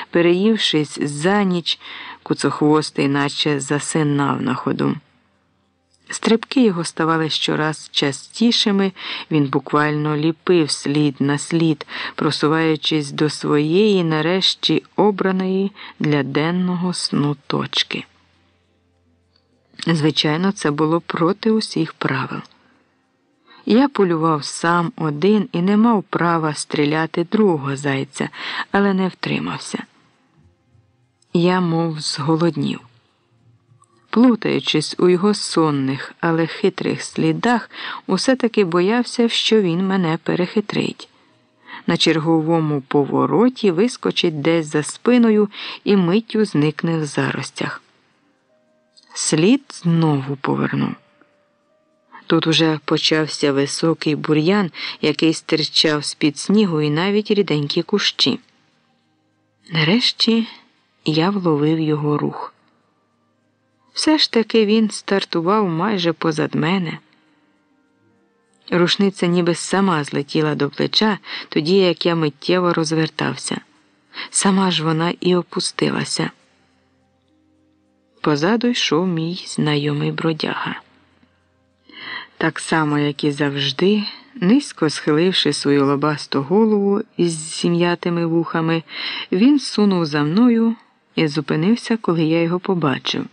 Переївшись за ніч, куцохвостий, наче засинав на ходу. Стрибки його ставали щораз частішими, він буквально ліпив слід на слід, просуваючись до своєї, нарешті обраної для денного сну точки. Звичайно, це було проти усіх правил. Я полював сам один і не мав права стріляти другого зайця, але не втримався. Я мов зголоднів. Плутаючись у його сонних, але хитрих слідах, усе таки боявся, що він мене перехитрить. На черговому повороті вискочить десь за спиною і миттю зникне в заростях. Слід знову повернув. Тут уже почався високий бур'ян, який стирчав з-під снігу і навіть ріденькі кущі. Нарешті я вловив його рух. Все ж таки він стартував майже позад мене. Рушниця ніби сама злетіла до плеча, тоді як я миттєво розвертався. Сама ж вона і опустилася. Позаду йшов мій знайомий бродяга. Так само, як і завжди, низько схиливши свою лобасту голову із сім'ятими вухами, він сунув за мною і зупинився, коли я його побачив.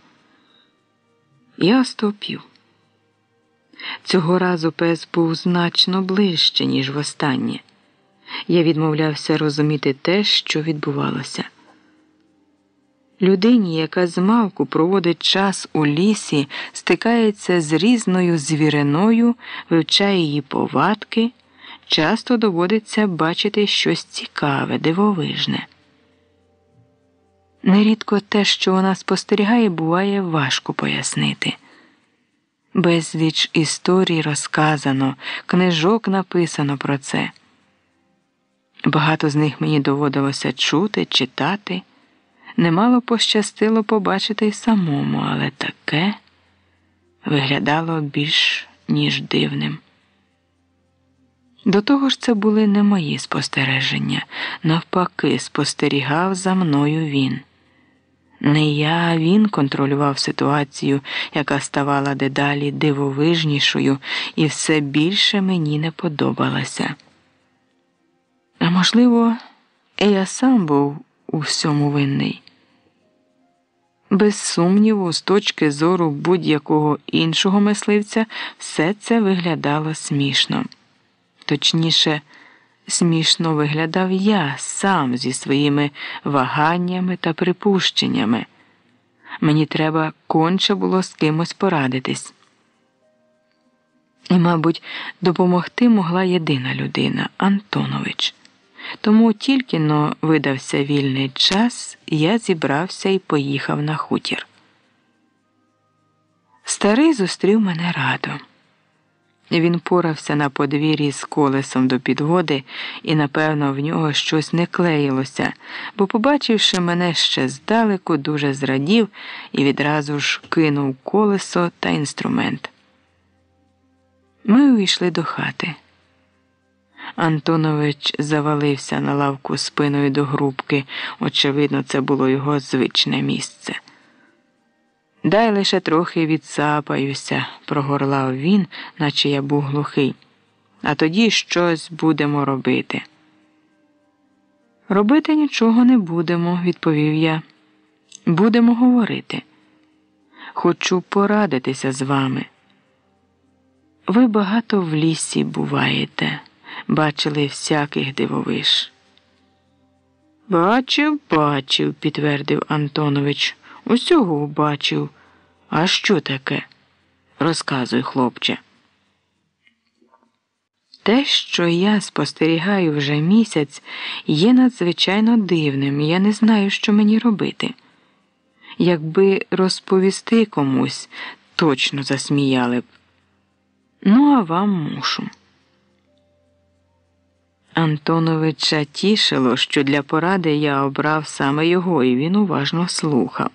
Я стопів. Цього разу пес був значно ближче, ніж востаннє. Я відмовлявся розуміти те, що відбувалося. Людині, яка змалку проводить час у лісі, стикається з різною звіриною, вивчає її повадки, часто доводиться бачити щось цікаве, дивовижне. Нерідко те, що вона спостерігає, буває важко пояснити. Безліч історій розказано, книжок написано про це. Багато з них мені доводилося чути, читати. Немало пощастило побачити й самому, але таке виглядало більш ніж дивним. До того ж, це були не мої спостереження, навпаки, спостерігав за мною він. Не я, а він контролював ситуацію, яка ставала дедалі дивовижнішою, і все більше мені не подобалася. А можливо, я сам був у всьому винний. Без сумніву, з точки зору будь-якого іншого мисливця, все це виглядало смішно. Точніше, смішно виглядав я сам зі своїми ваганнями та припущеннями. Мені треба конче було з кимось порадитись. І, мабуть, допомогти могла єдина людина Антонович. Тому тільки но видався вільний час, я зібрався і поїхав на хутір. Старий зустрів мене радо. Він порався на подвір'ї з колесом до підводи, і, напевно, в нього щось не клеїлося, бо, побачивши мене ще здалеку, дуже зрадів і відразу ж кинув колесо та інструмент. Ми увійшли до хати. Антонович завалився на лавку спиною до грубки. Очевидно, це було його звичне місце. Дай лише трохи відсапаюся, прогорлав він, наче я був глухий. А тоді щось будемо робити. Робити нічого не будемо, відповів я. Будемо говорити. Хочу порадитися з вами. Ви багато в лісі буваєте, бачили всяких дивовиш. Бачив, бачив, підтвердив Антонович. Усього бачив. А що таке? Розказуй, хлопче. Те, що я спостерігаю вже місяць, є надзвичайно дивним, я не знаю, що мені робити. Якби розповісти комусь, точно засміяли б. Ну, а вам мушу. Антоновича тішило, що для поради я обрав саме його, і він уважно слухав.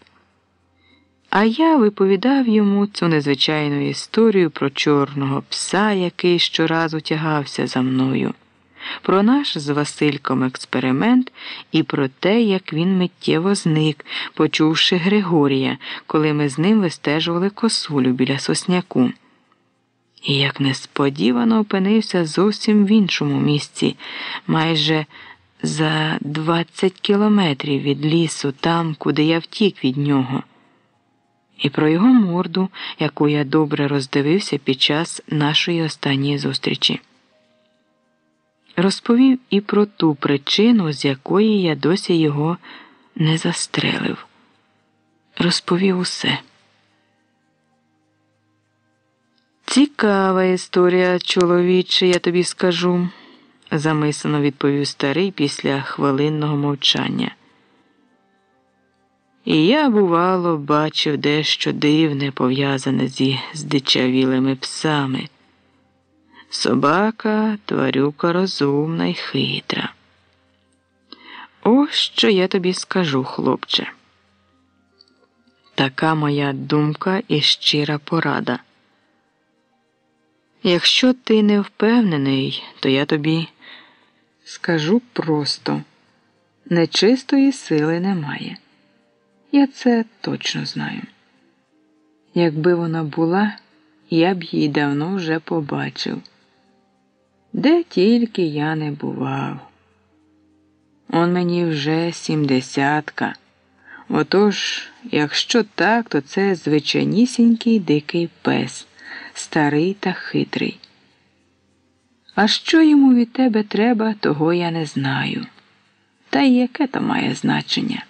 А я виповідав йому цю незвичайну історію про чорного пса, який щоразу тягався за мною, про наш з Васильком експеримент і про те, як він миттєво зник, почувши Григорія, коли ми з ним вистежували косулю біля сосняку. І як несподівано опинився зовсім в іншому місці, майже за 20 кілометрів від лісу, там, куди я втік від нього і про його морду, яку я добре роздивився під час нашої останньої зустрічі. Розповів і про ту причину, з якої я досі його не застрелив. Розповів усе. Цікава історія, чоловіче, я тобі скажу, замислено відповів старий після хвилинного мовчання. І я, бувало, бачив дещо дивне пов'язане зі здичавілими псами. Собака тварюка розумна й хитра. Ось що я тобі скажу, хлопче. Така моя думка і щира порада. Якщо ти не впевнений, то я тобі скажу просто нечистої сили немає. Я це точно знаю. Якби вона була, я б її давно вже побачив. Де тільки я не бував. Он мені вже сімдесятка. Отож, якщо так, то це звичайнісінький дикий пес, старий та хитрий. А що йому від тебе треба, того я не знаю. Та й яке то має значення?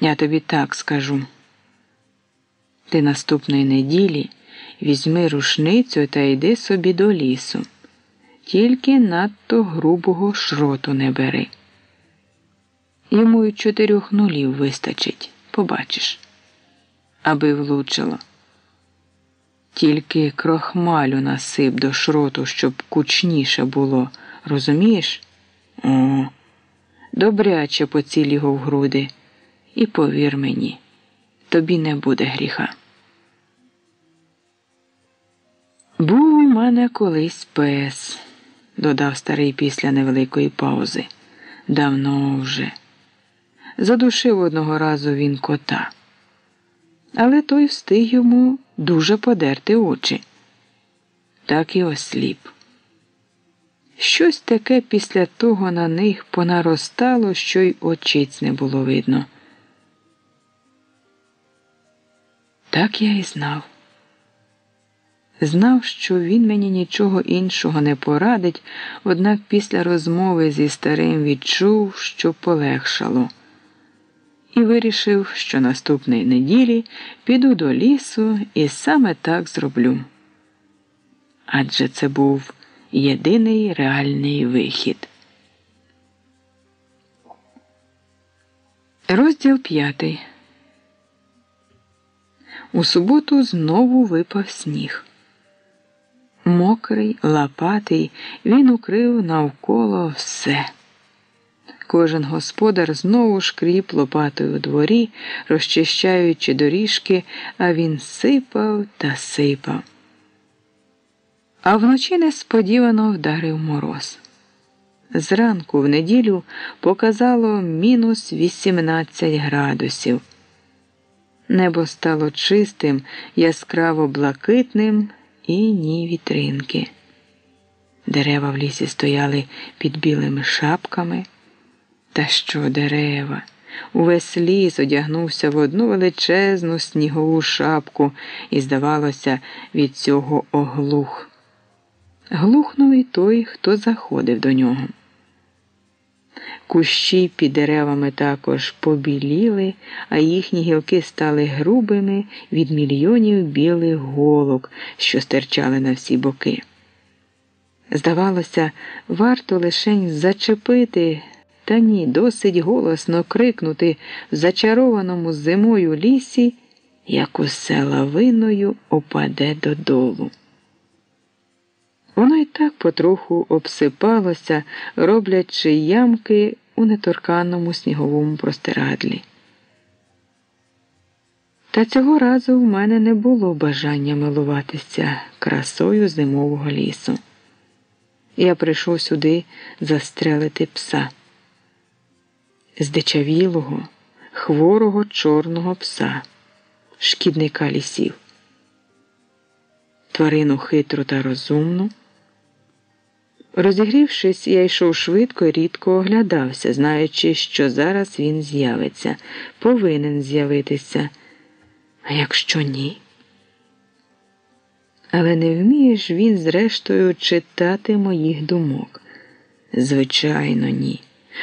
Я тобі так скажу. Ти наступної неділі візьми рушницю та йди собі до лісу. Тільки надто грубого шроту не бери. Йому й чотирьох нулів вистачить, побачиш, аби влучило. Тільки крохмалю насип до шроту, щоб кучніше було, розумієш? О, добряче поціль його в груди. І повір мені, тобі не буде гріха. Був у мене колись пес, додав старий після невеликої паузи. Давно вже. Задушив одного разу він кота, але той встиг йому дуже подерти очі. Так і осліп. Щось таке після того на них понаростало, що й очиць не було видно. Так я і знав. Знав, що він мені нічого іншого не порадить, однак після розмови зі старим відчув, що полегшало, і вирішив, що наступної неділі піду до лісу і саме так зроблю. Адже це був єдиний реальний вихід. Розділ п'ятий. У суботу знову випав сніг. Мокрий, лопатий, він укрив навколо все. Кожен господар знову шкріп лопатою у дворі, розчищаючи доріжки, а він сипав та сипав. А вночі несподівано вдарив мороз. Зранку в неділю показало мінус 18 градусів. Небо стало чистим, яскраво блакитним і ні вітринки. Дерева в лісі стояли під білими шапками. Та що дерева? Увесь ліс одягнувся в одну величезну снігову шапку і, здавалося, від цього оглух. Глухнув і той, хто заходив до нього. Кущі під деревами також побіліли, а їхні гілки стали грубими від мільйонів білих голок, що стирчали на всі боки. Здавалося, варто лишень зачепити, та ні, досить голосно крикнути в зачарованому зимою лісі, як усе лавиною опаде додолу. Воно й так потроху обсипалося, роблячи ямки у неторканому сніговому простирадлі. Та цього разу в мене не було бажання милуватися красою зимового лісу. Я прийшов сюди застрелити пса, здичавілого, хворого чорного пса, шкідника лісів, тварину хитру та розумну. Розігрівшись, я йшов швидко і рідко оглядався, знаючи, що зараз він з'явиться, повинен з'явитися. А якщо ні? Але не вмієш він, зрештою, читати моїх думок. Звичайно, ні.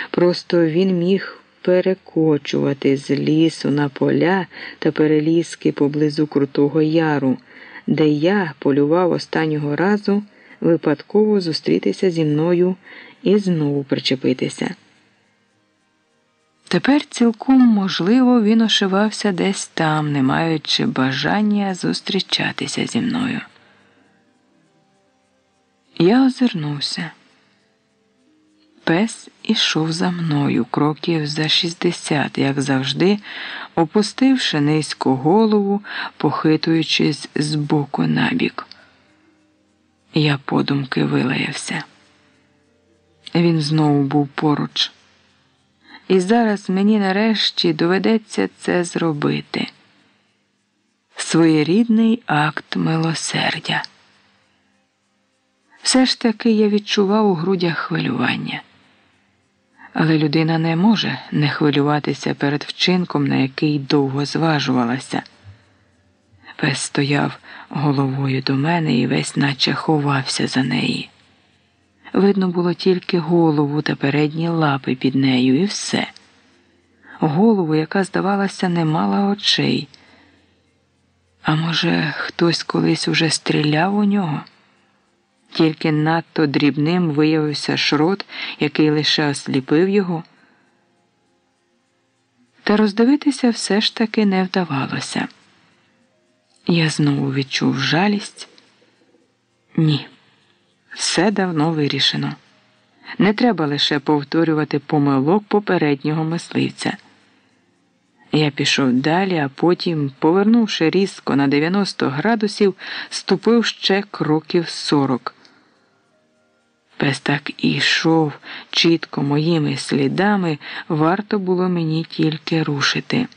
Просто він міг перекочувати з лісу на поля та перелізки поблизу Крутого Яру, де я полював останнього разу випадково зустрітися зі мною і знову причепитися. Тепер цілком можливо він ошивався десь там, не маючи бажання зустрічатися зі мною. Я озирнувся. Пес ішов за мною кроків за шістдесят, як завжди, опустивши низьку голову, похитуючись з боку на бік. Я подумки вилаявся. Він знову був поруч. І зараз мені нарешті доведеться це зробити. Своєрідний акт милосердя. Все ж таки я відчував у грудях хвилювання. Але людина не може не хвилюватися перед вчинком, на який довго зважувалася. Пес стояв головою до мене і весь наче ховався за неї. Видно було тільки голову та передні лапи під нею, і все. Голову, яка, здавалося, не мала очей. А може, хтось колись уже стріляв у нього? Тільки надто дрібним виявився шрот, який лише осліпив його. Та роздивитися все ж таки не вдавалося. Я знову відчув жалість. Ні, все давно вирішено. Не треба лише повторювати помилок попереднього мисливця. Я пішов далі, а потім, повернувши різко на 90 градусів, ступив ще кроків 40. Пес так і йшов чітко моїми слідами, варто було мені тільки рушити.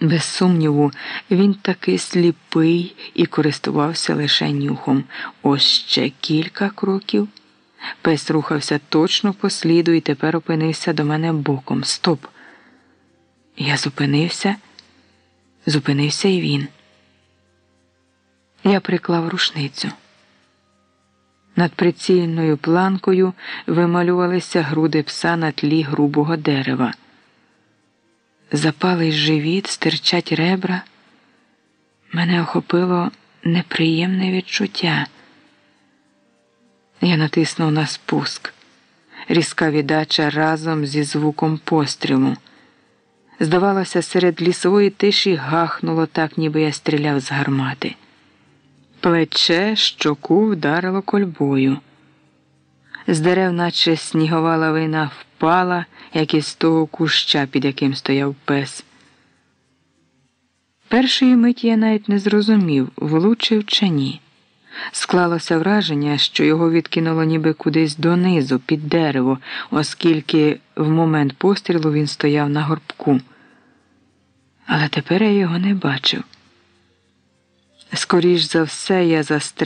Без сумніву, він таки сліпий і користувався лише нюхом. Ось ще кілька кроків. Пес рухався точно по сліду і тепер опинився до мене боком. Стоп. Я зупинився, зупинився і він. Я приклав рушницю. Над прицільною планкою вималювалися груди пса на тлі грубого дерева. Запалий живіт, стирчать ребра. Мене охопило неприємне відчуття. Я натиснув на спуск, різка віддача разом зі звуком пострілу. Здавалося, серед лісової тиші гахнуло так, ніби я стріляв з гармати. Плече щоку вдарило кольбою. З дерев, наче снігова лавина, впала, як із того куща, під яким стояв пес. Першої миті я навіть не зрозумів, влучив чи ні. Склалося враження, що його відкинуло ніби кудись донизу, під дерево, оскільки в момент пострілу він стояв на горбку. Але тепер я його не бачив. Скоріш за все, я застряг.